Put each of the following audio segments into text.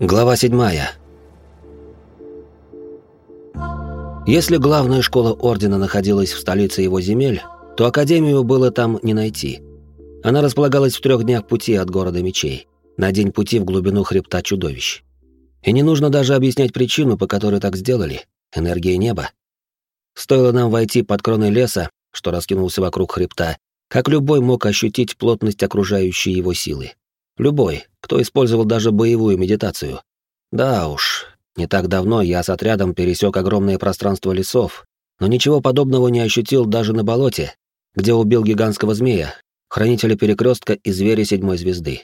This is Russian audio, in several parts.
Глава 7. Если главная школа Ордена находилась в столице его земель, то Академию было там не найти. Она располагалась в трех днях пути от города Мечей, на день пути в глубину хребта чудовищ. И не нужно даже объяснять причину, по которой так сделали — энергия неба. Стоило нам войти под кроной леса, что раскинулся вокруг хребта, как любой мог ощутить плотность окружающей его силы. Любой, кто использовал даже боевую медитацию. Да уж, не так давно я с отрядом пересек огромное пространство лесов, но ничего подобного не ощутил даже на болоте, где убил гигантского змея, хранителя перекрестка и зверя седьмой звезды.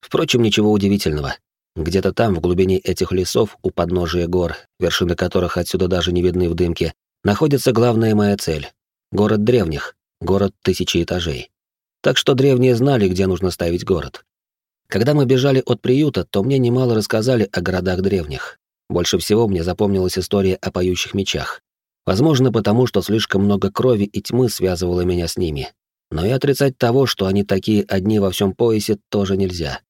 Впрочем, ничего удивительного. Где-то там, в глубине этих лесов, у подножия гор, вершины которых отсюда даже не видны в дымке, находится главная моя цель — город древних, город тысячи этажей. Так что древние знали, где нужно ставить город. Когда мы бежали от приюта, то мне немало рассказали о городах древних. Больше всего мне запомнилась история о поющих мечах. Возможно, потому что слишком много крови и тьмы связывало меня с ними. Но и отрицать того, что они такие одни во всем поясе, тоже нельзя.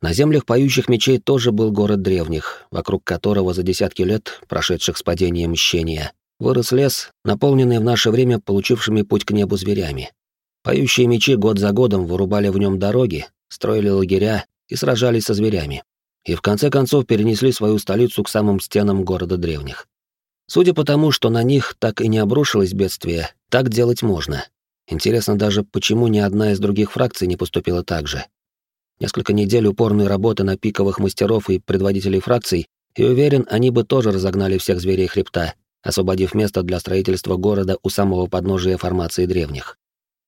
На землях поющих мечей тоже был город древних, вокруг которого за десятки лет, прошедших с падением мщения, вырос лес, наполненный в наше время получившими путь к небу зверями. Поющие мечи год за годом вырубали в нем дороги, строили лагеря и сражались со зверями. И в конце концов перенесли свою столицу к самым стенам города древних. Судя по тому, что на них так и не обрушилось бедствие, так делать можно. Интересно даже, почему ни одна из других фракций не поступила так же. Несколько недель упорной работы на пиковых мастеров и предводителей фракций, и уверен, они бы тоже разогнали всех зверей хребта, освободив место для строительства города у самого подножия формации древних.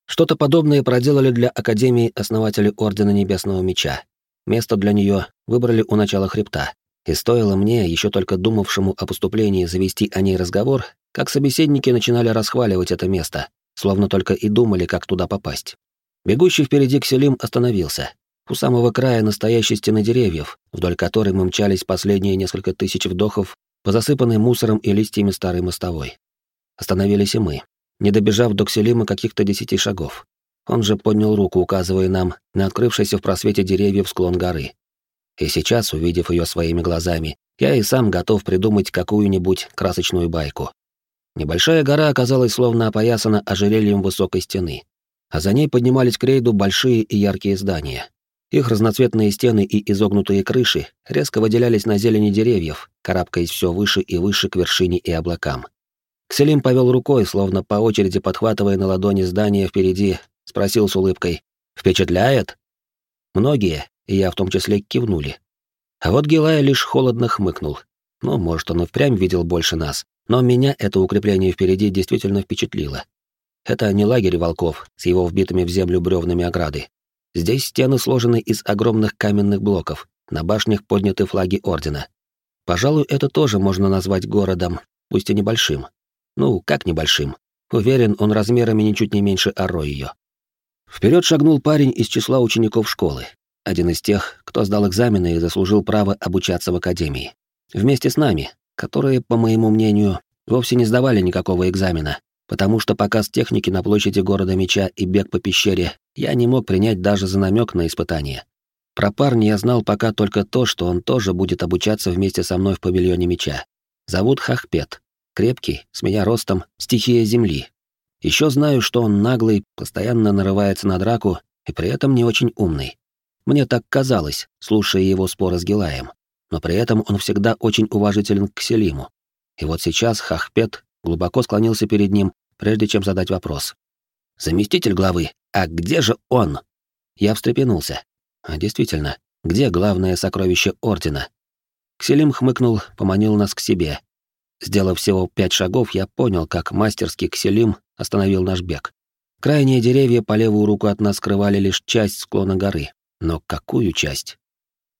Что-то подобное проделали для Академии основатели Ордена Небесного Меча. Место для нее выбрали у начала хребта. И стоило мне, еще только думавшему о поступлении, завести о ней разговор, как собеседники начинали расхваливать это место, словно только и думали, как туда попасть. Бегущий впереди Кселим остановился. У самого края настоящей стены деревьев, вдоль которой мы мчались последние несколько тысяч вдохов по засыпанной мусором и листьями старой мостовой. Остановились и мы не добежав до Кселима каких-то десяти шагов. Он же поднял руку, указывая нам на открывшийся в просвете деревьев склон горы. И сейчас, увидев ее своими глазами, я и сам готов придумать какую-нибудь красочную байку. Небольшая гора оказалась словно опоясана ожерельем высокой стены, а за ней поднимались к рейду большие и яркие здания. Их разноцветные стены и изогнутые крыши резко выделялись на зелени деревьев, карабкаясь все выше и выше к вершине и облакам. Кселим повел рукой, словно по очереди подхватывая на ладони здание впереди, спросил с улыбкой. «Впечатляет?» Многие, и я в том числе, кивнули. А вот Гилай лишь холодно хмыкнул. Ну, может, он и впрямь видел больше нас, но меня это укрепление впереди действительно впечатлило. Это не лагерь волков с его вбитыми в землю бревнами ограды. Здесь стены сложены из огромных каменных блоков, на башнях подняты флаги Ордена. Пожалуй, это тоже можно назвать городом, пусть и небольшим. Ну, как небольшим. Уверен, он размерами ничуть не меньше Аро ее. Вперед шагнул парень из числа учеников школы. Один из тех, кто сдал экзамены и заслужил право обучаться в академии. Вместе с нами, которые, по моему мнению, вовсе не сдавали никакого экзамена, потому что показ техники на площади города Меча и бег по пещере я не мог принять даже за намек на испытание. Про парня я знал пока только то, что он тоже будет обучаться вместе со мной в павильоне Меча. Зовут Хахпет. Крепкий, с меня ростом, стихия земли. Еще знаю, что он наглый, постоянно нарывается на драку и при этом не очень умный. Мне так казалось, слушая его споры с Гилаем. Но при этом он всегда очень уважителен к Селиму. И вот сейчас Хахпет глубоко склонился перед ним, прежде чем задать вопрос. «Заместитель главы, а где же он?» Я встрепенулся. А действительно, где главное сокровище Ордена? Кселим хмыкнул, поманил нас к себе, Сделав всего пять шагов, я понял, как мастерски Кселим остановил наш бег. Крайние деревья по левую руку от нас скрывали лишь часть склона горы. Но какую часть?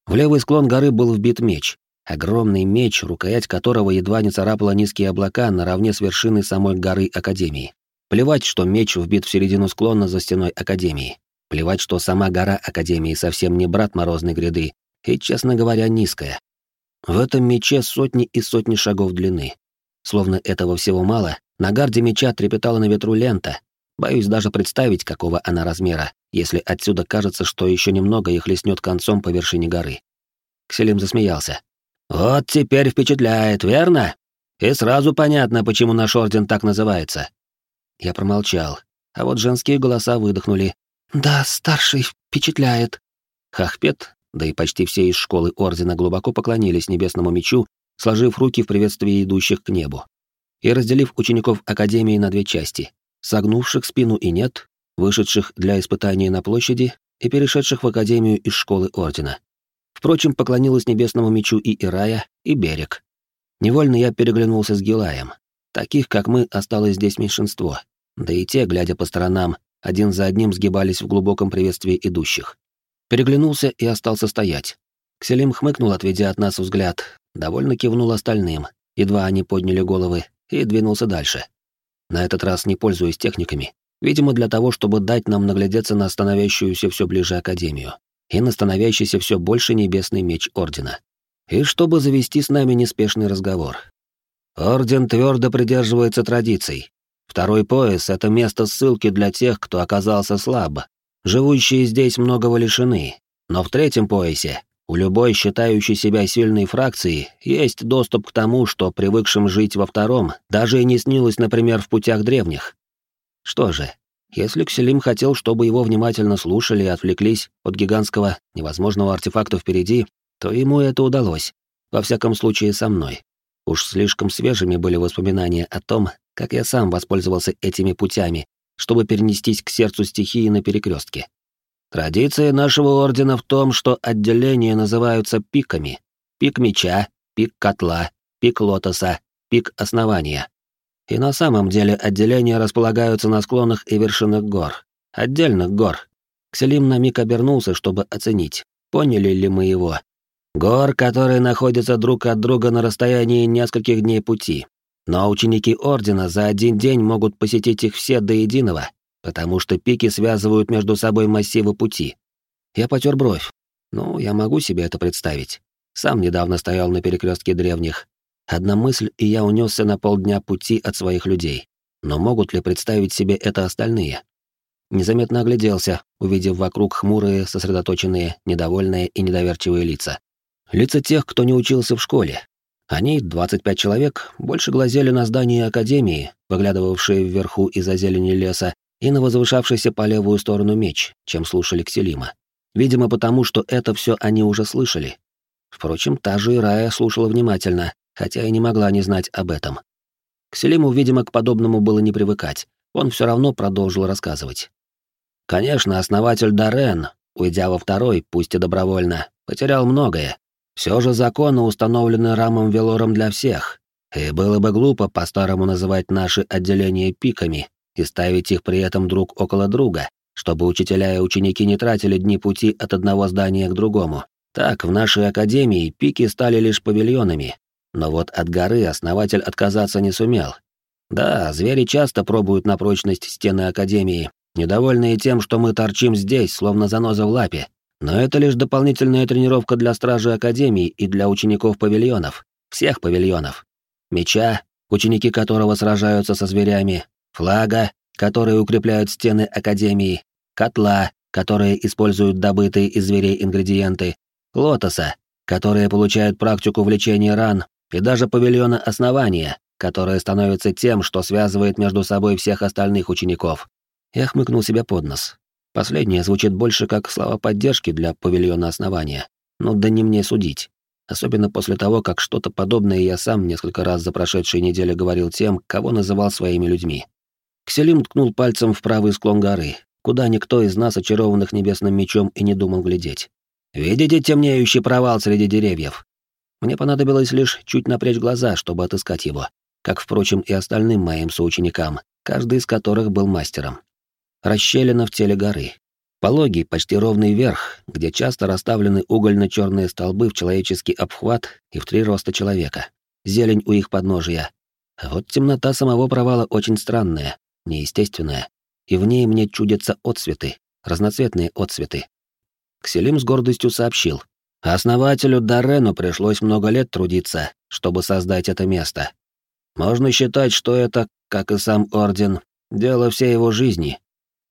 В левый склон горы был вбит меч. Огромный меч, рукоять которого едва не царапала низкие облака наравне с вершиной самой горы Академии. Плевать, что меч вбит в середину склона за стеной Академии. Плевать, что сама гора Академии совсем не брат Морозной гряды и, честно говоря, низкая. В этом мече сотни и сотни шагов длины. Словно этого всего мало, на гарде меча трепетала на ветру лента. Боюсь даже представить, какого она размера, если отсюда кажется, что еще немного их леснет концом по вершине горы. Кселим засмеялся. «Вот теперь впечатляет, верно? И сразу понятно, почему наш орден так называется». Я промолчал, а вот женские голоса выдохнули. «Да, старший, впечатляет». Хахпет, да и почти все из школы ордена глубоко поклонились небесному мечу, сложив руки в приветствии идущих к небу. И разделив учеников Академии на две части, согнувших спину и нет, вышедших для испытания на площади и перешедших в Академию из школы ордена. Впрочем, поклонилась небесному мечу и Ирая, и Берег. Невольно я переглянулся с Гилаем. Таких, как мы, осталось здесь меньшинство. Да и те, глядя по сторонам, один за одним сгибались в глубоком приветствии идущих. Переглянулся и остался стоять. Кселим хмыкнул, отведя от нас взгляд, довольно кивнул остальным, едва они подняли головы, и двинулся дальше. На этот раз не пользуясь техниками, видимо, для того, чтобы дать нам наглядеться на становящуюся все ближе Академию и на становящийся все больше небесный меч Ордена. И чтобы завести с нами неспешный разговор. Орден твердо придерживается традиций. Второй пояс — это место ссылки для тех, кто оказался слаб. Живущие здесь многого лишены. Но в третьем поясе у любой считающей себя сильной фракции есть доступ к тому, что привыкшим жить во втором даже и не снилось, например, в путях древних. Что же, если Кселим хотел, чтобы его внимательно слушали и отвлеклись от гигантского, невозможного артефакта впереди, то ему это удалось. Во всяком случае, со мной. Уж слишком свежими были воспоминания о том, как я сам воспользовался этими путями, чтобы перенестись к сердцу стихии на перекрестке. Традиция нашего ордена в том, что отделения называются пиками. Пик меча, пик котла, пик лотоса, пик основания. И на самом деле отделения располагаются на склонах и вершинах гор. Отдельных гор. Кселим на миг обернулся, чтобы оценить, поняли ли мы его. Гор, которые находятся друг от друга на расстоянии нескольких дней пути. Но ученики Ордена за один день могут посетить их все до единого, потому что пики связывают между собой массивы пути. Я потер бровь. Ну, я могу себе это представить. Сам недавно стоял на перекрестке древних. Одна мысль, и я унесся на полдня пути от своих людей. Но могут ли представить себе это остальные? Незаметно огляделся, увидев вокруг хмурые, сосредоточенные, недовольные и недоверчивые лица. Лица тех, кто не учился в школе. Они, 25 человек, больше глазели на здание Академии, выглядывавшие вверху из-за зелени леса, и на возвышавшийся по левую сторону меч, чем слушали Кселима. Видимо, потому что это все они уже слышали. Впрочем, та же Ирая слушала внимательно, хотя и не могла не знать об этом. Кселиму, видимо, к подобному было не привыкать. Он все равно продолжил рассказывать. Конечно, основатель Дарен, уйдя во второй, пусть и добровольно, потерял многое. Все же законы установлены рамом Велором для всех, и было бы глупо по-старому называть наши отделения пиками, и ставить их при этом друг около друга, чтобы учителя и ученики не тратили дни пути от одного здания к другому. Так, в нашей академии пики стали лишь павильонами, но вот от горы основатель отказаться не сумел. Да, звери часто пробуют на прочность стены академии, недовольные тем, что мы торчим здесь, словно заноза в лапе. Но это лишь дополнительная тренировка для стражи академии и для учеников павильонов, всех павильонов. Меча, ученики которого сражаются со зверями, флага, которые укрепляют стены Академии, котла, которые используют добытые из зверей ингредиенты, лотоса, которые получают практику в лечении ран, и даже павильона основания, которое становится тем, что связывает между собой всех остальных учеников. Я хмыкнул себя под нос. Последнее звучит больше как слова поддержки для павильона основания. Но да не мне судить. Особенно после того, как что-то подобное я сам несколько раз за прошедшие недели говорил тем, кого называл своими людьми. Кселим ткнул пальцем в правый склон горы, куда никто из нас, очарованных небесным мечом, и не думал глядеть. «Видите темнеющий провал среди деревьев?» Мне понадобилось лишь чуть напрячь глаза, чтобы отыскать его, как, впрочем, и остальным моим соученикам, каждый из которых был мастером. Расщелина в теле горы. Пологий, почти ровный верх, где часто расставлены угольно-черные столбы в человеческий обхват и в три роста человека. Зелень у их подножия. А вот темнота самого провала очень странная, неестественная, и в ней мне чудятся отсветы, разноцветные отсветы. Кселим с гордостью сообщил. Основателю Дарену пришлось много лет трудиться, чтобы создать это место. Можно считать, что это, как и сам Орден, дело всей его жизни.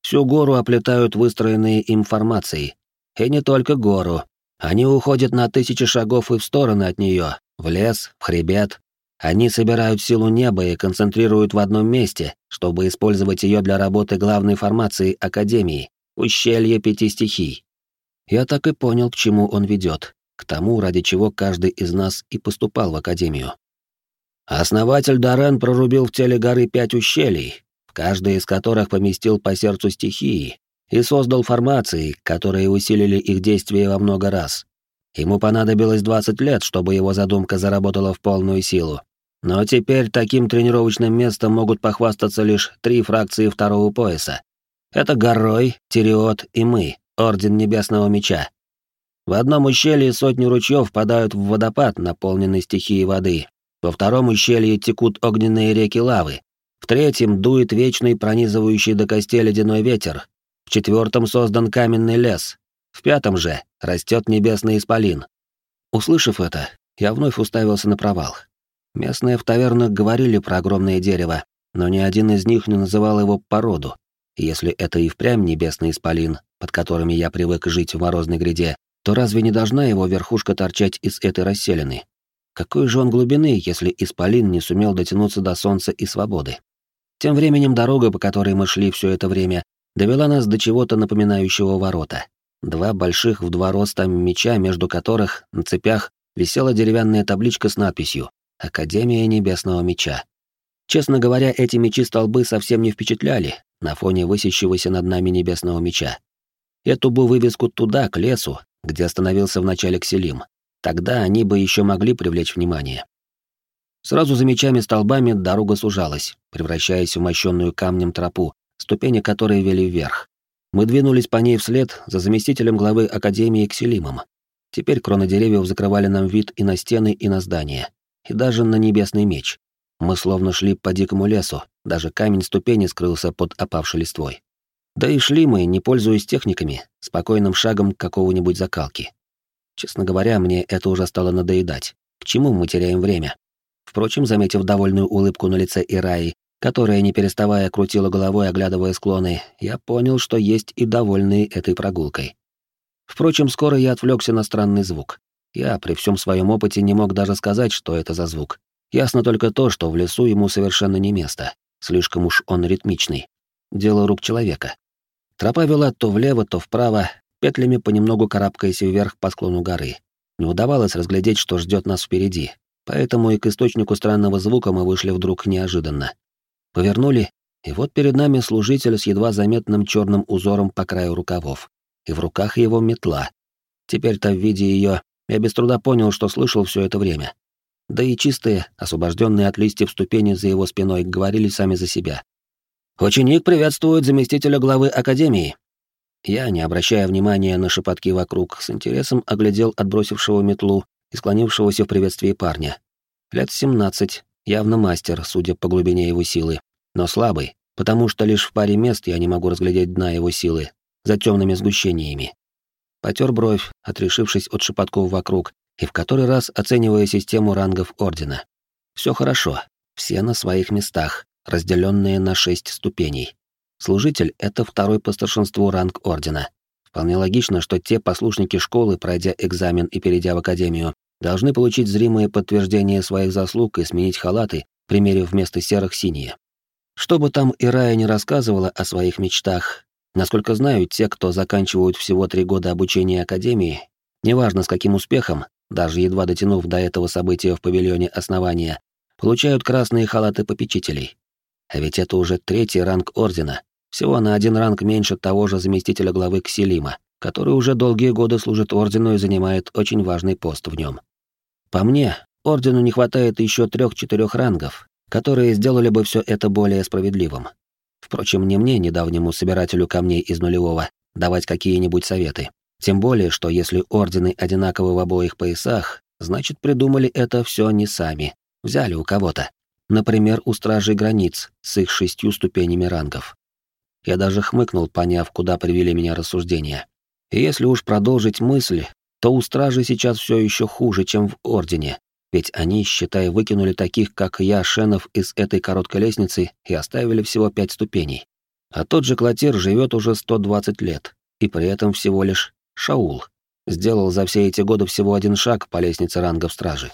Всю гору оплетают выстроенные им формации. И не только гору, Они уходят на тысячи шагов и в стороны от нее, в лес, в хребет. Они собирают силу неба и концентрируют в одном месте, чтобы использовать ее для работы главной формации Академии, ущелье пяти стихий. Я так и понял, к чему он ведет, к тому, ради чего каждый из нас и поступал в Академию. Основатель Дарен прорубил в теле горы пять ущелий, в каждое из которых поместил по сердцу стихии, и создал формации, которые усилили их действие во много раз. Ему понадобилось 20 лет, чтобы его задумка заработала в полную силу. Но теперь таким тренировочным местом могут похвастаться лишь три фракции второго пояса. Это Горой, Тириот и мы, Орден Небесного Меча. В одном ущелье сотни ручьев впадают в водопад, наполненный стихией воды. Во втором ущелье текут огненные реки лавы. В третьем дует вечный пронизывающий до костей ледяной ветер, в четвертом создан каменный лес. В пятом же растет небесный исполин. Услышав это, я вновь уставился на провал. Местные в тавернах говорили про огромное дерево, но ни один из них не называл его породу. если это и впрямь небесный исполин, под которыми я привык жить в морозной гряде, то разве не должна его верхушка торчать из этой расселины? Какой же он глубины, если исполин не сумел дотянуться до солнца и свободы? Тем временем дорога, по которой мы шли все это время, довела нас до чего-то напоминающего ворота. Два больших в два роста меча, между которых на цепях висела деревянная табличка с надписью «Академия Небесного Меча». Честно говоря, эти мечи-столбы совсем не впечатляли на фоне высящегося над нами Небесного Меча. Эту бы вывеску туда, к лесу, где остановился вначале Кселим. Тогда они бы еще могли привлечь внимание. Сразу за мечами-столбами дорога сужалась, превращаясь в мощенную камнем тропу, ступени которой вели вверх. Мы двинулись по ней вслед за заместителем главы Академии Кселимом. Теперь кроны деревьев закрывали нам вид и на стены, и на здания, и даже на небесный меч. Мы словно шли по дикому лесу, даже камень ступени скрылся под опавшей листвой. Да и шли мы, не пользуясь техниками, спокойным шагом какого-нибудь закалки. Честно говоря, мне это уже стало надоедать. К чему мы теряем время? Впрочем, заметив довольную улыбку на лице Ираи, которая, не переставая, крутила головой, оглядывая склоны, я понял, что есть и довольные этой прогулкой. Впрочем, скоро я отвлекся на странный звук. Я при всем своем опыте не мог даже сказать, что это за звук. Ясно только то, что в лесу ему совершенно не место. Слишком уж он ритмичный. Дело рук человека. Тропа вела то влево, то вправо, петлями понемногу карабкаясь вверх по склону горы. Не удавалось разглядеть, что ждет нас впереди, поэтому и к источнику странного звука мы вышли вдруг неожиданно. Повернули, и вот перед нами служитель с едва заметным черным узором по краю рукавов. И в руках его метла. Теперь-то в виде ее я без труда понял, что слышал все это время. Да и чистые, освобожденные от листьев ступени за его спиной, говорили сами за себя. «Ученик приветствует заместителя главы Академии». Я, не обращая внимания на шепотки вокруг, с интересом оглядел отбросившего метлу и склонившегося в приветствии парня. Лет семнадцать, явно мастер, судя по глубине его силы, но слабый, потому что лишь в паре мест я не могу разглядеть дна его силы, за темными сгущениями. Потер бровь, отрешившись от шепотков вокруг, и в который раз оценивая систему рангов Ордена. Все хорошо, все на своих местах, разделенные на шесть ступеней. Служитель — это второй по старшинству ранг Ордена. Вполне логично, что те послушники школы, пройдя экзамен и перейдя в Академию, должны получить зримое подтверждение своих заслуг и сменить халаты, примерив вместо серых синие. Что бы там Ирая не рассказывала о своих мечтах, насколько знаю, те, кто заканчивают всего три года обучения Академии, неважно с каким успехом, даже едва дотянув до этого события в павильоне основания, получают красные халаты попечителей. А ведь это уже третий ранг Ордена, всего на один ранг меньше того же заместителя главы Кселима, который уже долгие годы служит Ордену и занимает очень важный пост в нем. По мне, Ордену не хватает еще трех-четырех рангов, которые сделали бы все это более справедливым. Впрочем, не мне, недавнему собирателю камней из нулевого, давать какие-нибудь советы. Тем более, что если ордены одинаковы в обоих поясах, значит, придумали это все не сами, взяли у кого-то. Например, у стражей границ с их шестью ступенями рангов. Я даже хмыкнул, поняв, куда привели меня рассуждения. И если уж продолжить мысль, то у стражи сейчас все еще хуже, чем в Ордене, ведь они, считай, выкинули таких, как я, шенов из этой короткой лестницы и оставили всего пять ступеней. А тот же Клотир живет уже 120 лет, и при этом всего лишь Шаул. сделал за все эти годы всего один шаг по лестнице рангов стражи.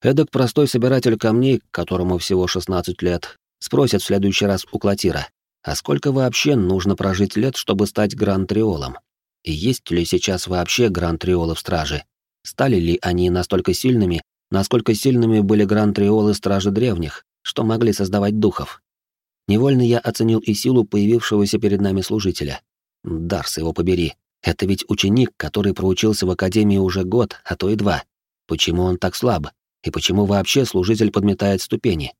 Эдак простой собиратель камней, которому всего 16 лет, спросит в следующий раз у Клотира, а сколько вообще нужно прожить лет, чтобы стать гран-триолом? И есть ли сейчас вообще гран-триолы в страже? Стали ли они настолько сильными, насколько сильными были гран-триолы стражи древних, что могли создавать духов? Невольно я оценил и силу появившегося перед нами служителя. Дарс его побери. Это ведь ученик, который проучился в академии уже год, а то и два. Почему он так слаб? И почему вообще служитель подметает ступени?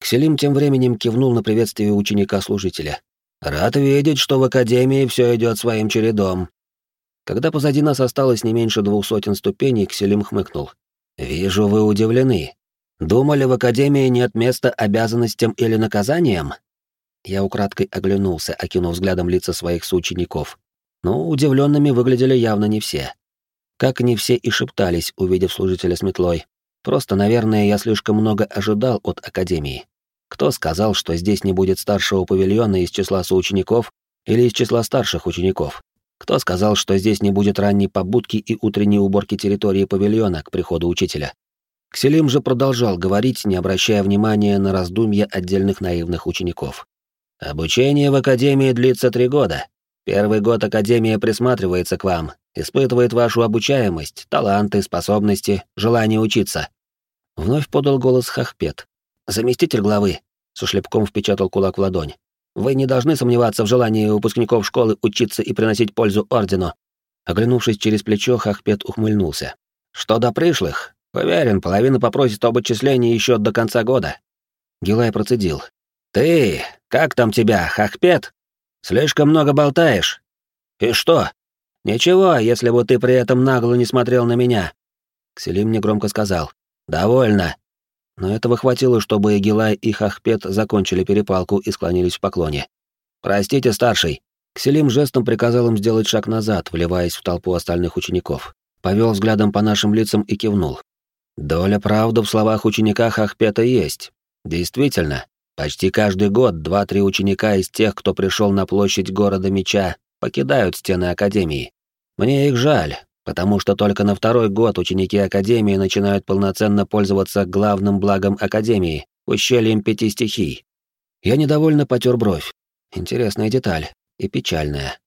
Кселим тем временем кивнул на приветствие ученика-служителя. «Рад видеть, что в академии все идет своим чередом». Когда позади нас осталось не меньше двух сотен ступеней, Кселим хмыкнул. «Вижу, вы удивлены. Думали, в Академии нет места обязанностям или наказаниям? Я украдкой оглянулся, окинув взглядом лица своих соучеников. Но удивленными выглядели явно не все. Как не все и шептались, увидев служителя с метлой. Просто, наверное, я слишком много ожидал от Академии. Кто сказал, что здесь не будет старшего павильона из числа соучеников или из числа старших учеников? Кто сказал, что здесь не будет ранней побудки и утренней уборки территории павильона к приходу учителя? Кселим же продолжал говорить, не обращая внимания на раздумья отдельных наивных учеников. «Обучение в Академии длится три года. Первый год Академия присматривается к вам, испытывает вашу обучаемость, таланты, способности, желание учиться». Вновь подал голос Хахпет. «Заместитель главы», — со шлепком впечатал кулак в ладонь. «Вы не должны сомневаться в желании выпускников школы учиться и приносить пользу Ордену». Оглянувшись через плечо, Хахпет ухмыльнулся. «Что до пришлых, Уверен, половина попросит об отчислении еще до конца года. Гилай процедил. Ты, как там тебя, Хахпет? Слишком много болтаешь. И что? Ничего, если бы ты при этом нагло не смотрел на меня. Кселим негромко сказал. Довольно. Но этого хватило, чтобы Гилай и Хахпет закончили перепалку и склонились в поклоне. «Простите, старший». Кселим жестом приказал им сделать шаг назад, вливаясь в толпу остальных учеников. Повел взглядом по нашим лицам и кивнул. Доля правды в словах ученика Хахпета есть. Действительно, почти каждый год два-три ученика из тех, кто пришел на площадь города Меча, покидают стены Академии. Мне их жаль, потому что только на второй год ученики Академии начинают полноценно пользоваться главным благом Академии — ущельем пяти стихий. Я недовольно потер бровь. Интересная деталь и печальная.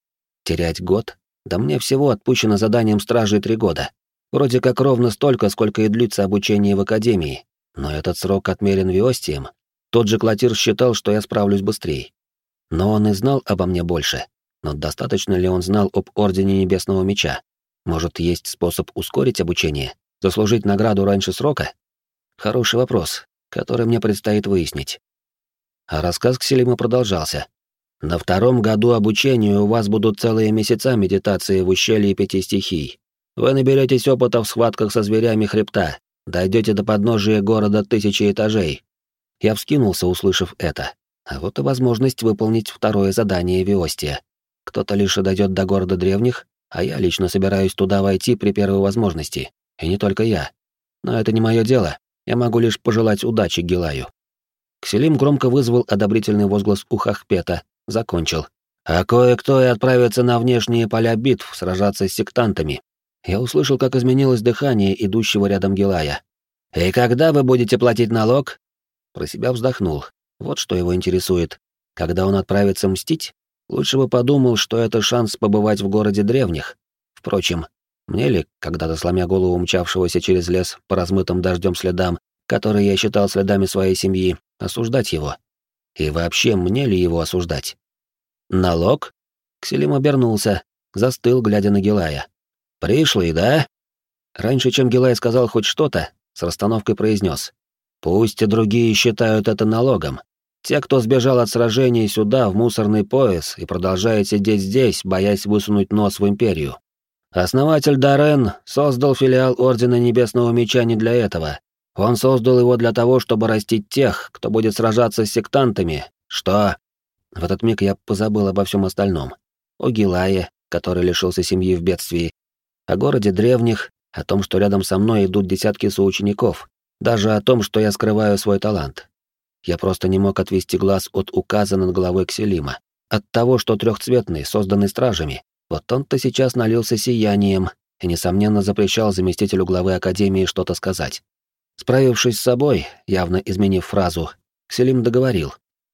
Терять год? Да мне всего отпущено заданием стражей три года. Вроде как ровно столько, сколько и длится обучение в академии, но этот срок отмерен Виостием. Тот же Клотир считал, что я справлюсь быстрее. Но он и знал обо мне больше. Но достаточно ли он знал об Ордене Небесного Меча? Может, есть способ ускорить обучение? Заслужить награду раньше срока? Хороший вопрос, который мне предстоит выяснить. А рассказ Кселима продолжался. На втором году обучения у вас будут целые месяца медитации в ущелье пяти стихий, вы наберетесь опыта в схватках со зверями хребта, дойдете до подножия города тысячи этажей. Я вскинулся, услышав это. А вот и возможность выполнить второе задание Виостия. Кто-то лишь дойдет до города древних, а я лично собираюсь туда войти при первой возможности. И не только я. Но это не мое дело. Я могу лишь пожелать удачи Гилаю. Кселим громко вызвал одобрительный возглас у Хахпета, закончил. А кое-кто и отправится на внешние поля битв сражаться с сектантами. Я услышал, как изменилось дыхание идущего рядом Гилая. «И когда вы будете платить налог?» Про себя вздохнул. Вот что его интересует. Когда он отправится мстить? Лучше бы подумал, что это шанс побывать в городе древних. Впрочем, мне ли, когда-то сломя голову мчавшегося через лес по размытым дождем следам, которые я считал следами своей семьи, осуждать его? И вообще, мне ли его осуждать? Налог? Кселим обернулся, застыл, глядя на Гилая. «Пришли, да?» Раньше, чем Гилай сказал хоть что-то, с расстановкой произнес. «Пусть и другие считают это налогом. Те, кто сбежал от сражений сюда, в мусорный пояс, и продолжает сидеть здесь, боясь высунуть нос в Империю. Основатель Дарен создал филиал Ордена Небесного Меча не для этого. Он создал его для того, чтобы растить тех, кто будет сражаться с сектантами. Что? В этот миг я позабыл обо всем остальном. О Гилае, который лишился семьи в бедствии, о городе древних, о том, что рядом со мной идут десятки соучеников, даже о том, что я скрываю свой талант. Я просто не мог отвести глаз от указа над головой Кселима, от того, что трехцветный, созданный стражами, вот он-то сейчас налился сиянием, и, несомненно, запрещал заместителю главы Академии что-то сказать. Справившись с собой, явно изменив фразу, Кселим договорил.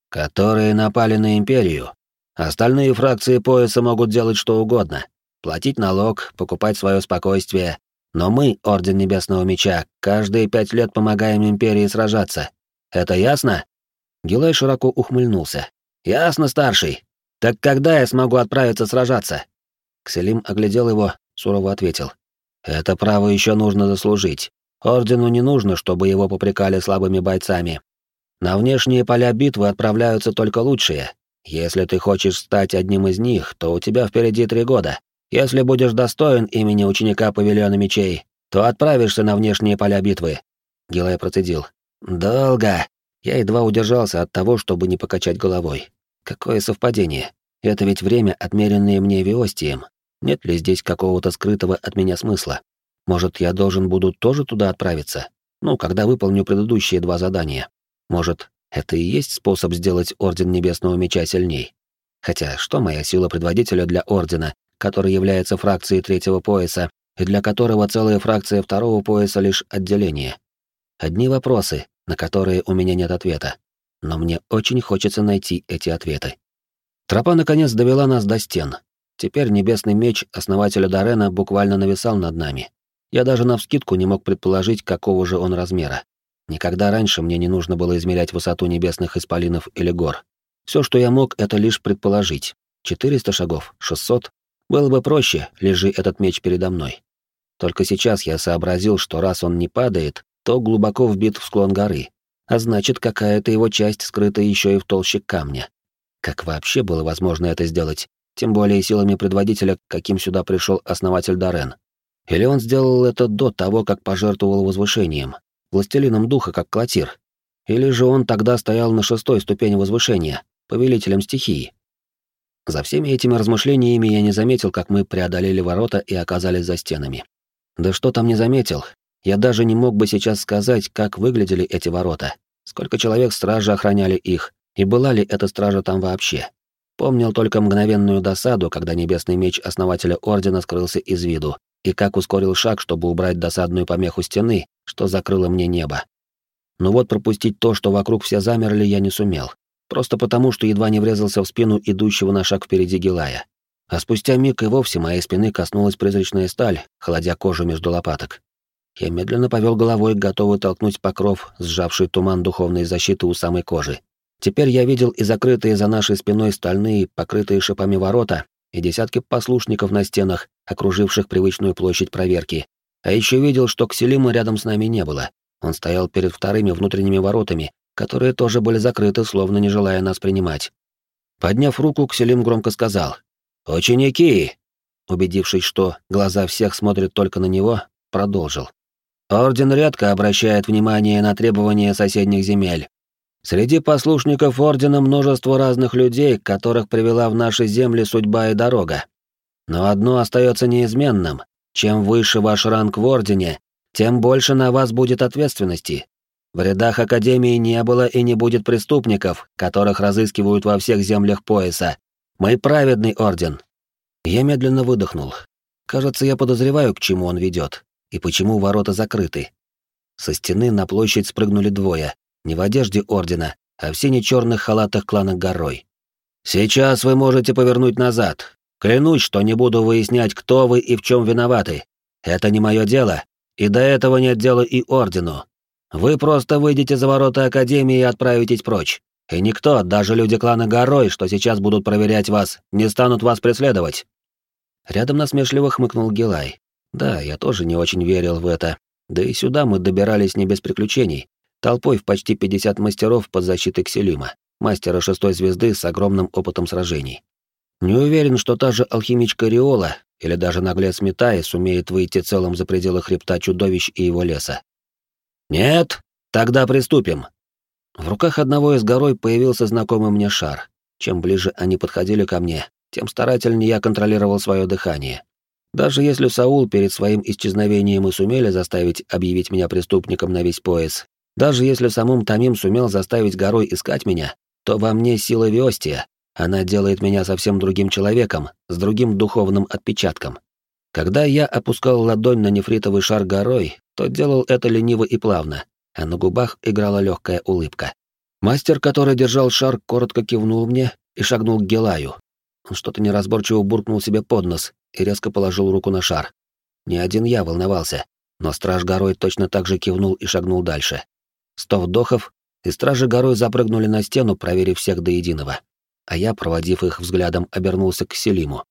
«Которые напали на Империю. Остальные фракции пояса могут делать что угодно. Платить налог, покупать свое спокойствие. Но мы, Орден Небесного Меча, каждые пять лет помогаем Империи сражаться. Это ясно?» Гилай широко ухмыльнулся. «Ясно, старший. Так когда я смогу отправиться сражаться?» Кселим оглядел его, сурово ответил. «Это право еще нужно заслужить. Ордену не нужно, чтобы его попрекали слабыми бойцами. На внешние поля битвы отправляются только лучшие. Если ты хочешь стать одним из них, то у тебя впереди три года. Если будешь достоин имени ученика павильона мечей, то отправишься на внешние поля битвы. Гилай процедил. Долго. Я едва удержался от того, чтобы не покачать головой. Какое совпадение. Это ведь время, отмеренное мне Виостием. Нет ли здесь какого-то скрытого от меня смысла? Может, я должен буду тоже туда отправиться? Ну, когда выполню предыдущие два задания. Может, это и есть способ сделать Орден Небесного Меча сильней? Хотя, что моя сила предводителя для Ордена, который является фракцией третьего пояса, и для которого целая фракция второго пояса лишь отделение? Одни вопросы, на которые у меня нет ответа. Но мне очень хочется найти эти ответы. Тропа наконец довела нас до стен. Теперь небесный меч основателя Дарена буквально нависал над нами. Я даже навскидку не мог предположить, какого же он размера. Никогда раньше мне не нужно было измерять высоту небесных исполинов или гор. Все, что я мог, это лишь предположить. 400 шагов, 600. Было бы проще, лежи этот меч передо мной. Только сейчас я сообразил, что раз он не падает, то глубоко вбит в склон горы, а значит, какая-то его часть скрыта еще и в толще камня. Как вообще было возможно это сделать? Тем более силами предводителя, каким сюда пришел основатель Дарен. Или он сделал это до того, как пожертвовал возвышением, властелином духа, как Клотир? Или же он тогда стоял на шестой ступени возвышения, повелителем стихии? За всеми этими размышлениями я не заметил, как мы преодолели ворота и оказались за стенами. Да что там не заметил? Я даже не мог бы сейчас сказать, как выглядели эти ворота, сколько человек стражи охраняли их, и была ли эта стража там вообще. Помнил только мгновенную досаду, когда небесный меч основателя Ордена скрылся из виду, и как ускорил шаг, чтобы убрать досадную помеху стены, что закрыло мне небо. Но вот пропустить то, что вокруг все замерли, я не сумел. Просто потому, что едва не врезался в спину идущего на шаг впереди Гилая. А спустя миг и вовсе моей спины коснулась призрачная сталь, холодя кожу между лопаток. Я медленно повел головой, готовый толкнуть покров, сжавший туман духовной защиты у самой кожи. Теперь я видел и закрытые за нашей спиной стальные, покрытые шипами ворота, и десятки послушников на стенах, окруживших привычную площадь проверки. А еще видел, что Кселима рядом с нами не было. Он стоял перед вторыми внутренними воротами, которые тоже были закрыты, словно не желая нас принимать. Подняв руку, Кселим громко сказал «Ученики!» Убедившись, что глаза всех смотрят только на него, продолжил. «Орден редко обращает внимание на требования соседних земель. Среди послушников Ордена множество разных людей, которых привела в наши земли судьба и дорога. Но одно остается неизменным. Чем выше ваш ранг в Ордене, тем больше на вас будет ответственности. В рядах Академии не было и не будет преступников, которых разыскивают во всех землях пояса. Мы праведный Орден. Я медленно выдохнул. Кажется, я подозреваю, к чему он ведет, и почему ворота закрыты. Со стены на площадь спрыгнули двое, не в одежде ордена, а в сине-черных халатах клана Горой. «Сейчас вы можете повернуть назад. Клянусь, что не буду выяснять, кто вы и в чем виноваты. Это не мое дело, и до этого нет дела и ордену. Вы просто выйдете за ворота Академии и отправитесь прочь. И никто, даже люди клана Горой, что сейчас будут проверять вас, не станут вас преследовать». Рядом насмешливо хмыкнул Гилай. Да, я тоже не очень верил в это. Да и сюда мы добирались не без приключений толпой в почти 50 мастеров под защитой Кселима, мастера шестой звезды с огромным опытом сражений. Не уверен, что та же алхимичка Риола или даже наглец Метаи сумеет выйти целым за пределы хребта чудовищ и его леса. «Нет? Тогда приступим!» В руках одного из горой появился знакомый мне шар. Чем ближе они подходили ко мне, тем старательнее я контролировал свое дыхание. Даже если Саул перед своим исчезновением и сумели заставить объявить меня преступником на весь пояс, даже если самым Тамим сумел заставить горой искать меня, то во мне сила Виостия. Она делает меня совсем другим человеком, с другим духовным отпечатком. Когда я опускал ладонь на нефритовый шар горой, то делал это лениво и плавно, а на губах играла легкая улыбка. Мастер, который держал шар, коротко кивнул мне и шагнул к Гелаю. Он что-то неразборчиво буркнул себе под нос и резко положил руку на шар. Не один я волновался, но страж горой точно так же кивнул и шагнул дальше. Сто вдохов, и стражи горой запрыгнули на стену, проверив всех до единого. А я, проводив их взглядом, обернулся к Селиму.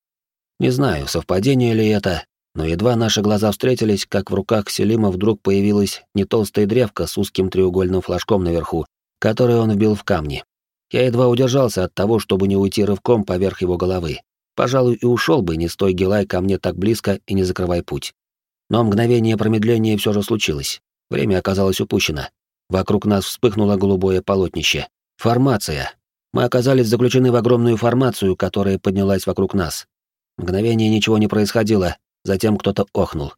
Не знаю, совпадение ли это, но едва наши глаза встретились, как в руках Селима вдруг появилась не толстая древка с узким треугольным флажком наверху, который он вбил в камни. Я едва удержался от того, чтобы не уйти рывком поверх его головы. Пожалуй, и ушел бы, не стой Гелай ко мне так близко и не закрывай путь. Но мгновение промедления все же случилось. Время оказалось упущено. Вокруг нас вспыхнуло голубое полотнище. Формация. Мы оказались заключены в огромную формацию, которая поднялась вокруг нас. Мгновение ничего не происходило, затем кто-то охнул.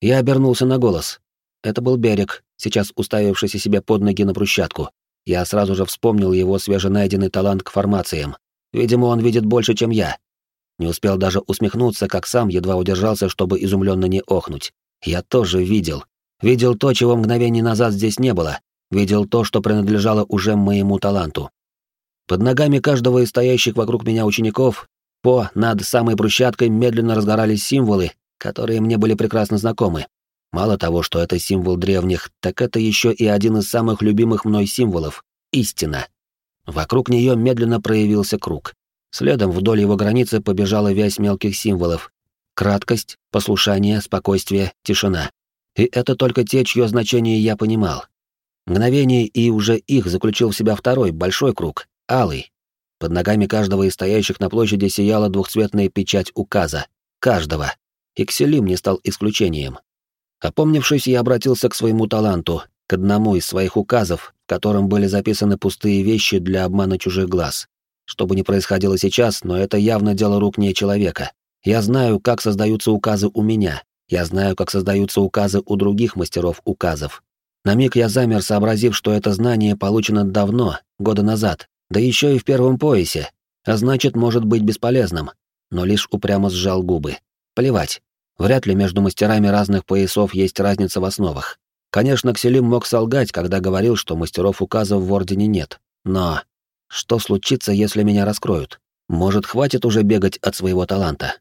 Я обернулся на голос. Это был берег, сейчас уставившийся себе под ноги на брусчатку. Я сразу же вспомнил его свеженайденный талант к формациям. Видимо, он видит больше, чем я. Не успел даже усмехнуться, как сам едва удержался, чтобы изумленно не охнуть. Я тоже видел. Видел то, чего мгновение назад здесь не было. Видел то, что принадлежало уже моему таланту. Под ногами каждого из стоящих вокруг меня учеников по над самой брусчаткой медленно разгорались символы, которые мне были прекрасно знакомы. Мало того, что это символ древних, так это еще и один из самых любимых мной символов — истина. Вокруг нее медленно проявился круг. Следом вдоль его границы побежала вязь мелких символов. Краткость, послушание, спокойствие, тишина. И это только те, чье значение я понимал. Мгновение, и уже их заключил в себя второй, большой круг, алый. Под ногами каждого из стоящих на площади сияла двухцветная печать указа. Каждого. И Кселим не стал исключением. Опомнившись, я обратился к своему таланту, к одному из своих указов, в котором были записаны пустые вещи для обмана чужих глаз. Что бы ни происходило сейчас, но это явно дело рук не человека. Я знаю, как создаются указы у меня. Я знаю, как создаются указы у других мастеров указов. На миг я замер, сообразив, что это знание получено давно, года назад, да еще и в первом поясе, а значит, может быть бесполезным. Но лишь упрямо сжал губы. Плевать. Вряд ли между мастерами разных поясов есть разница в основах. Конечно, Кселим мог солгать, когда говорил, что мастеров указов в Ордене нет. Но что случится, если меня раскроют? Может, хватит уже бегать от своего таланта?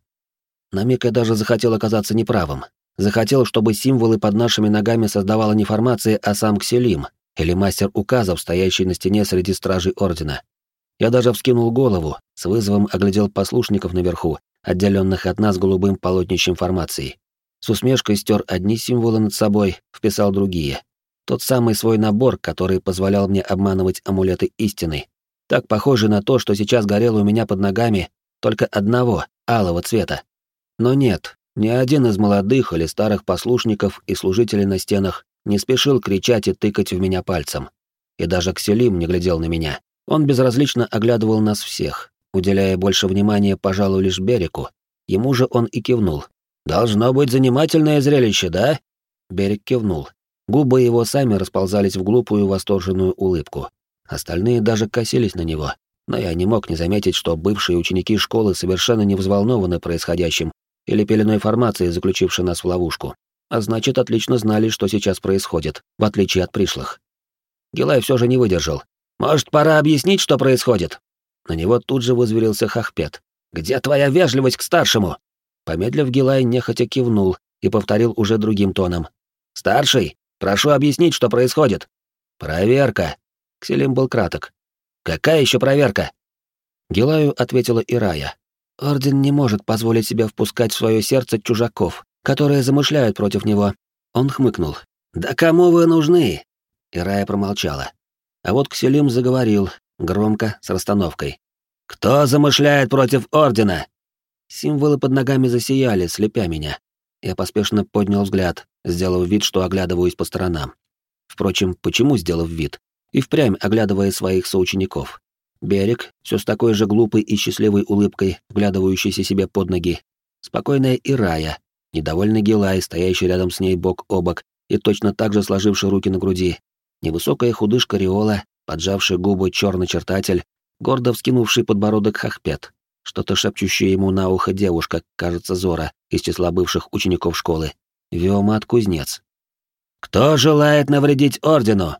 На миг я даже захотел оказаться неправым. Захотел, чтобы символы под нашими ногами создавала не формация, а сам Кселим, или мастер указов, стоящий на стене среди стражей Ордена. Я даже вскинул голову, с вызовом оглядел послушников наверху, отделенных от нас голубым полотнищем формации. С усмешкой стер одни символы над собой, вписал другие. Тот самый свой набор, который позволял мне обманывать амулеты истины, так похожий на то, что сейчас горело у меня под ногами, только одного, алого цвета. Но нет, ни один из молодых или старых послушников и служителей на стенах не спешил кричать и тыкать в меня пальцем. И даже Кселим не глядел на меня. Он безразлично оглядывал нас всех, уделяя больше внимания, пожалуй, лишь Береку. Ему же он и кивнул. «Должно быть занимательное зрелище, да?» Берег кивнул. Губы его сами расползались в глупую восторженную улыбку. Остальные даже косились на него. Но я не мог не заметить, что бывшие ученики школы совершенно не взволнованы происходящим или пеленой формации, заключившей нас в ловушку. А значит, отлично знали, что сейчас происходит, в отличие от пришлых. Гилай все же не выдержал. «Может, пора объяснить, что происходит?» На него тут же вызверился Хахпет. «Где твоя вежливость к старшему?» Помедлив, Гилай нехотя кивнул и повторил уже другим тоном. «Старший, прошу объяснить, что происходит». «Проверка». Кселим был краток. «Какая еще проверка?» Гилаю ответила Ирая. «Орден не может позволить себе впускать в свое сердце чужаков, которые замышляют против него». Он хмыкнул. «Да кому вы нужны?» Ирая промолчала. А вот Кселим заговорил, громко, с расстановкой. «Кто замышляет против Ордена?» Символы под ногами засияли, слепя меня. Я поспешно поднял взгляд, сделав вид, что оглядываюсь по сторонам. Впрочем, почему сделав вид? И впрямь оглядывая своих соучеников. Берег, все с такой же глупой и счастливой улыбкой, вглядывающийся себе под ноги. Спокойная Ирая, недовольный Гилай, стоящий рядом с ней бок о бок и точно так же сложивший руки на груди. Невысокая худышка Риола, поджавший губы черный чертатель, гордо вскинувший подбородок Хахпет. что-то шепчущее ему на ухо девушка, кажется, Зора, из числа бывших учеников школы. Виомат-кузнец. «Кто желает навредить Ордену?»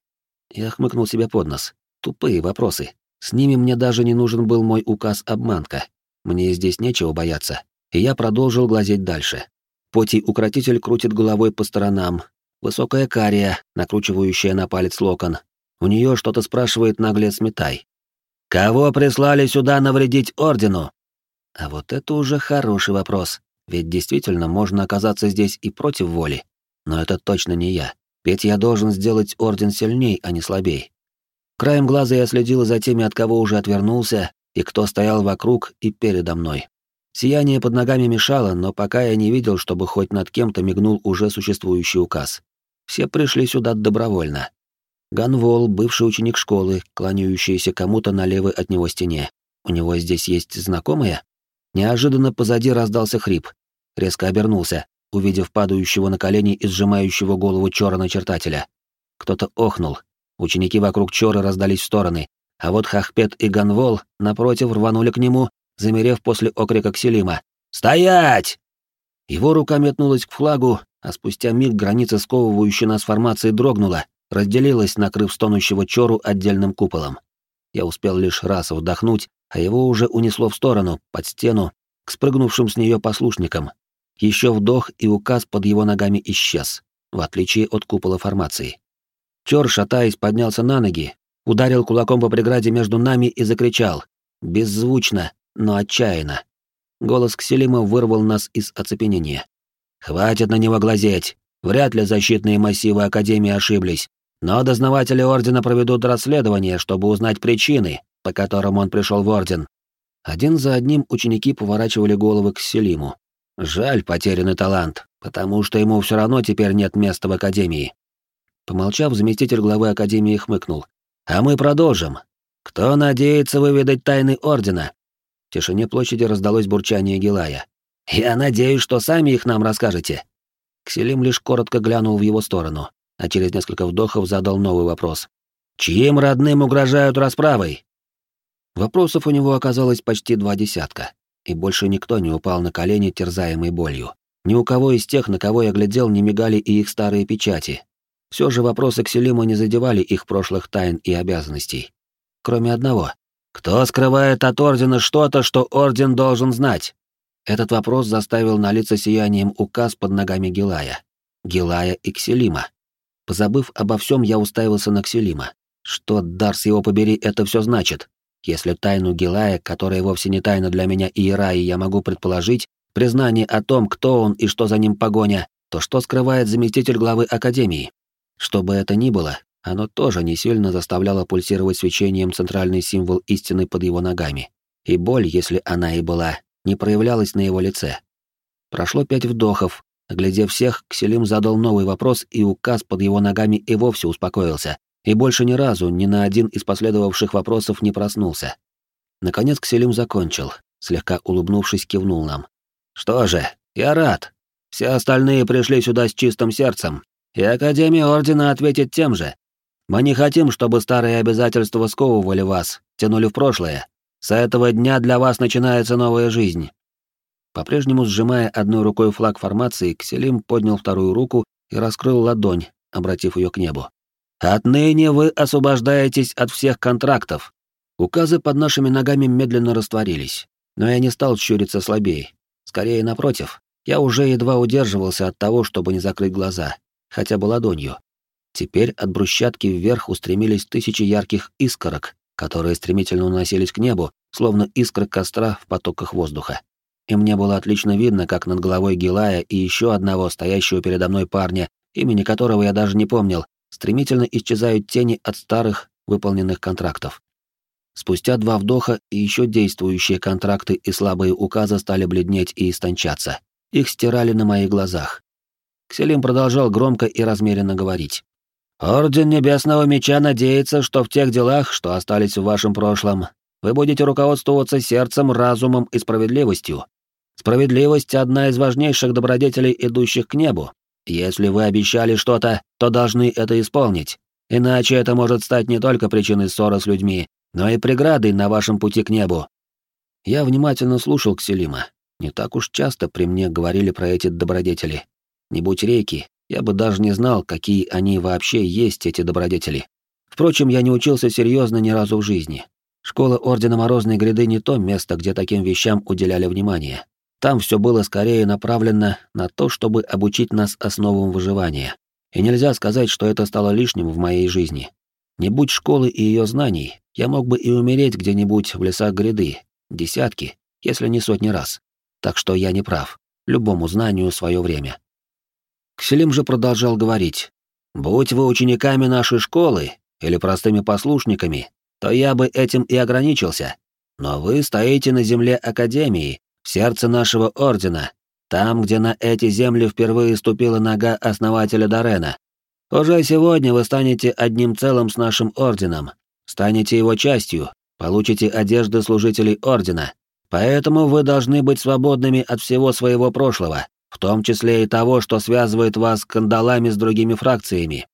Я хмыкнул себе под нос. Тупые вопросы. С ними мне даже не нужен был мой указ-обманка. Мне здесь нечего бояться. И я продолжил глазеть дальше. Потий-укротитель крутит головой по сторонам. Высокая кария, накручивающая на палец локон. У нее что-то спрашивает наглец Метай. «Кого прислали сюда навредить Ордену?» А вот это уже хороший вопрос. Ведь действительно можно оказаться здесь и против воли. Но это точно не я. Ведь я должен сделать Орден сильней, а не слабей. Краем глаза я следил за теми, от кого уже отвернулся, и кто стоял вокруг и передо мной. Сияние под ногами мешало, но пока я не видел, чтобы хоть над кем-то мигнул уже существующий указ. Все пришли сюда добровольно. Ганвол, бывший ученик школы, кланяющийся кому-то на левой от него стене. У него здесь есть знакомые? Неожиданно позади раздался хрип. Резко обернулся, увидев падающего на колени и сжимающего голову Чора начертателя. Кто-то охнул, Ученики вокруг Чора раздались в стороны, а вот Хахпет и Ганвол, напротив, рванули к нему, замерев после окрика Кселима. «Стоять!» Его рука метнулась к флагу, а спустя миг граница сковывающей нас формации дрогнула, разделилась, накрыв стонущего Чору отдельным куполом. Я успел лишь раз вдохнуть, а его уже унесло в сторону, под стену, к спрыгнувшим с нее послушникам. Еще вдох, и указ под его ногами исчез, в отличие от купола формации. Чор, шатаясь, поднялся на ноги, ударил кулаком по преграде между нами и закричал. Беззвучно, но отчаянно. Голос Кселима вырвал нас из оцепенения. «Хватит на него глазеть. Вряд ли защитные массивы Академии ошиблись. Но дознаватели Ордена проведут расследование, чтобы узнать причины, по которым он пришел в Орден». Один за одним ученики поворачивали головы к Селиму. Жаль потерянный талант, потому что ему все равно теперь нет места в Академии. Помолчав, заместитель главы Академии хмыкнул. «А мы продолжим. Кто надеется выведать тайны Ордена?» В тишине площади раздалось бурчание Гилая. «Я надеюсь, что сами их нам расскажете». Кселим лишь коротко глянул в его сторону, а через несколько вдохов задал новый вопрос. «Чьим родным угрожают расправой?» Вопросов у него оказалось почти два десятка, и больше никто не упал на колени, терзаемый болью. Ни у кого из тех, на кого я глядел, не мигали и их старые печати, все же вопросы к Селиму не задевали их прошлых тайн и обязанностей. Кроме одного. Кто скрывает от Ордена что-то, что Орден должен знать? Этот вопрос заставил налиться сиянием указ под ногами Гилая. Гилая и Кселима. Позабыв обо всем, я уставился на Кселима. Что, Дарс его побери, это все значит? Если тайну Гилая, которая вовсе не тайна для меня и Ираи, я могу предположить, признание о том, кто он и что за ним погоня, то что скрывает заместитель главы Академии? Что бы это ни было, оно тоже не сильно заставляло пульсировать свечением центральный символ истины под его ногами. И боль, если она и была, не проявлялась на его лице. Прошло пять вдохов, глядя всех, Кселим задал новый вопрос, и указ под его ногами и вовсе успокоился, и больше ни разу ни на один из последовавших вопросов не проснулся. Наконец Кселим закончил, слегка улыбнувшись, кивнул нам. «Что же, я рад. Все остальные пришли сюда с чистым сердцем, и Академия Ордена ответит тем же. Мы не хотим, чтобы старые обязательства сковывали вас, тянули в прошлое. С этого дня для вас начинается новая жизнь. По-прежнему сжимая одной рукой флаг формации, Кселим поднял вторую руку и раскрыл ладонь, обратив ее к небу. «Отныне вы освобождаетесь от всех контрактов». Указы под нашими ногами медленно растворились, но я не стал щуриться слабее. Скорее, напротив, я уже едва удерживался от того, чтобы не закрыть глаза хотя бы ладонью. Теперь от брусчатки вверх устремились тысячи ярких искорок, которые стремительно уносились к небу, словно искры костра в потоках воздуха. И мне было отлично видно, как над головой Гилая и еще одного стоящего передо мной парня, имени которого я даже не помнил, стремительно исчезают тени от старых выполненных контрактов. Спустя два вдоха и еще действующие контракты и слабые указы стали бледнеть и истончаться. Их стирали на моих глазах. Кселим продолжал громко и размеренно говорить. «Орден Небесного Меча надеется, что в тех делах, что остались в вашем прошлом, вы будете руководствоваться сердцем, разумом и справедливостью. Справедливость — одна из важнейших добродетелей, идущих к небу. Если вы обещали что-то, то должны это исполнить. Иначе это может стать не только причиной ссоры с людьми, но и преградой на вашем пути к небу. Я внимательно слушал Кселима. Не так уж часто при мне говорили про эти добродетели. Не будь реки, я бы даже не знал, какие они вообще есть, эти добродетели. Впрочем, я не учился серьезно ни разу в жизни. Школа Ордена Морозной Гряды не то место, где таким вещам уделяли внимание. Там все было скорее направлено на то, чтобы обучить нас основам выживания. И нельзя сказать, что это стало лишним в моей жизни. Не будь школы и ее знаний, я мог бы и умереть где-нибудь в лесах гряды, десятки, если не сотни раз. Так что я не прав. Любому знанию свое время. Кселим же продолжал говорить. «Будь вы учениками нашей школы или простыми послушниками, то я бы этим и ограничился. Но вы стоите на земле Академии, сердце нашего Ордена, там, где на эти земли впервые ступила нога основателя Дорена. Уже сегодня вы станете одним целым с нашим Орденом, станете его частью, получите одежды служителей Ордена. Поэтому вы должны быть свободными от всего своего прошлого, в том числе и того, что связывает вас кандалами с другими фракциями.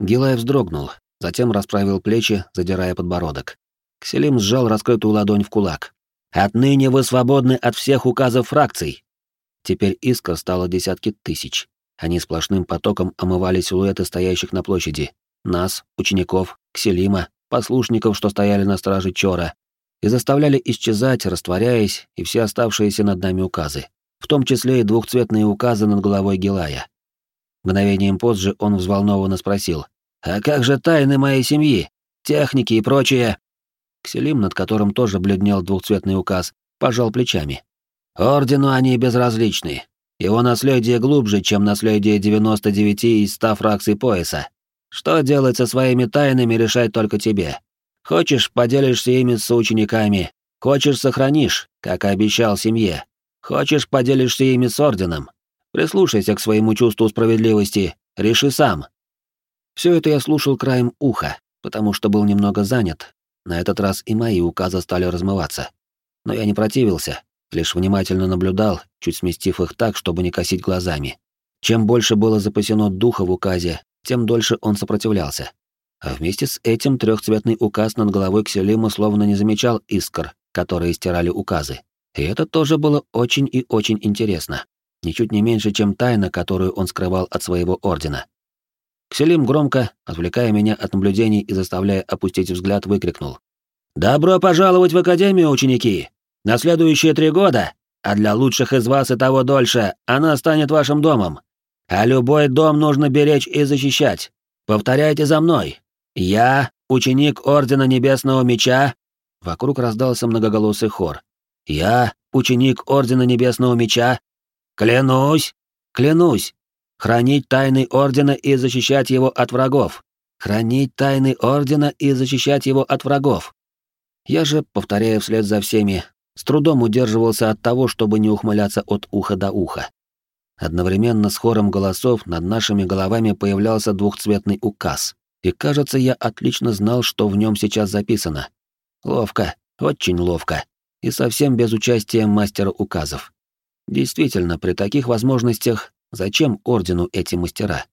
Гилай вздрогнул, затем расправил плечи, задирая подбородок. Кселим сжал раскрытую ладонь в кулак. «Отныне вы свободны от всех указов фракций!» Теперь искр стало десятки тысяч. Они сплошным потоком омывали силуэты стоящих на площади. Нас, учеников, Кселима, послушников, что стояли на страже Чора, и заставляли исчезать, растворяясь, и все оставшиеся над нами указы, в том числе и двухцветные указы над головой Гилая. Мгновением позже он взволнованно спросил, «А как же тайны моей семьи, техники и прочее?» Кселим, над которым тоже бледнел двухцветный указ, пожал плечами. «Ордену они безразличны, его наследие глубже, чем наследие 99 из 100 фракций пояса. Что делать со своими тайнами, решать только тебе. Хочешь, поделишься ими с учениками. Хочешь, сохранишь, как и обещал семье. Хочешь, поделишься ими с орденом. Прислушайся к своему чувству справедливости, реши сам. Все это я слушал краем уха, потому что был немного занят. На этот раз и мои указы стали размываться. Но я не противился, лишь внимательно наблюдал, чуть сместив их так, чтобы не косить глазами. Чем больше было запасено духа в указе, тем дольше он сопротивлялся. А вместе с этим трехцветный указ над головой Кселима словно не замечал искр, которые стирали указы. И это тоже было очень и очень интересно. Ничуть не меньше, чем тайна, которую он скрывал от своего ордена. Кселим громко, отвлекая меня от наблюдений и заставляя опустить взгляд, выкрикнул. «Добро пожаловать в Академию, ученики! На следующие три года, а для лучших из вас и того дольше, она станет вашим домом. А любой дом нужно беречь и защищать. Повторяйте за мной. Я, ученик Ордена Небесного Меча...» Вокруг раздался многоголосый хор. «Я, ученик Ордена Небесного Меча, клянусь, клянусь, хранить тайны Ордена и защищать его от врагов. Хранить тайны Ордена и защищать его от врагов. Я же, повторяя вслед за всеми, с трудом удерживался от того, чтобы не ухмыляться от уха до уха. Одновременно с хором голосов над нашими головами появлялся двухцветный указ, и, кажется, я отлично знал, что в нем сейчас записано. Ловко, очень ловко, и совсем без участия мастера указов. Действительно, при таких возможностях зачем ордену эти мастера?